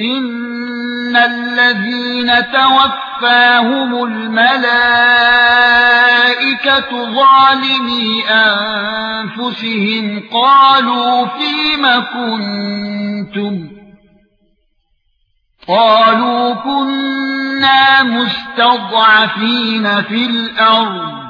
ان الذين توفاهم الملائكه ظالمي انفسهم قالوا فيم كنتم قالوا كنا مستضعفين في الأرض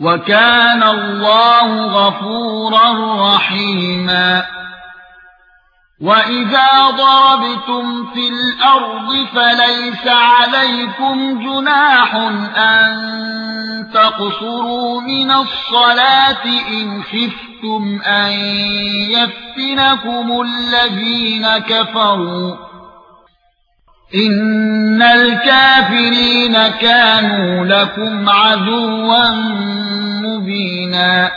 وكان الله غفورا رحيما. وإذا ضربتم في الأرض فليس عليكم جناح أن تقصروا من الصلاة إن خفتم أن يفتنكم الذين كفروا. ان الكافرين كانوا لكم عدوا مبينا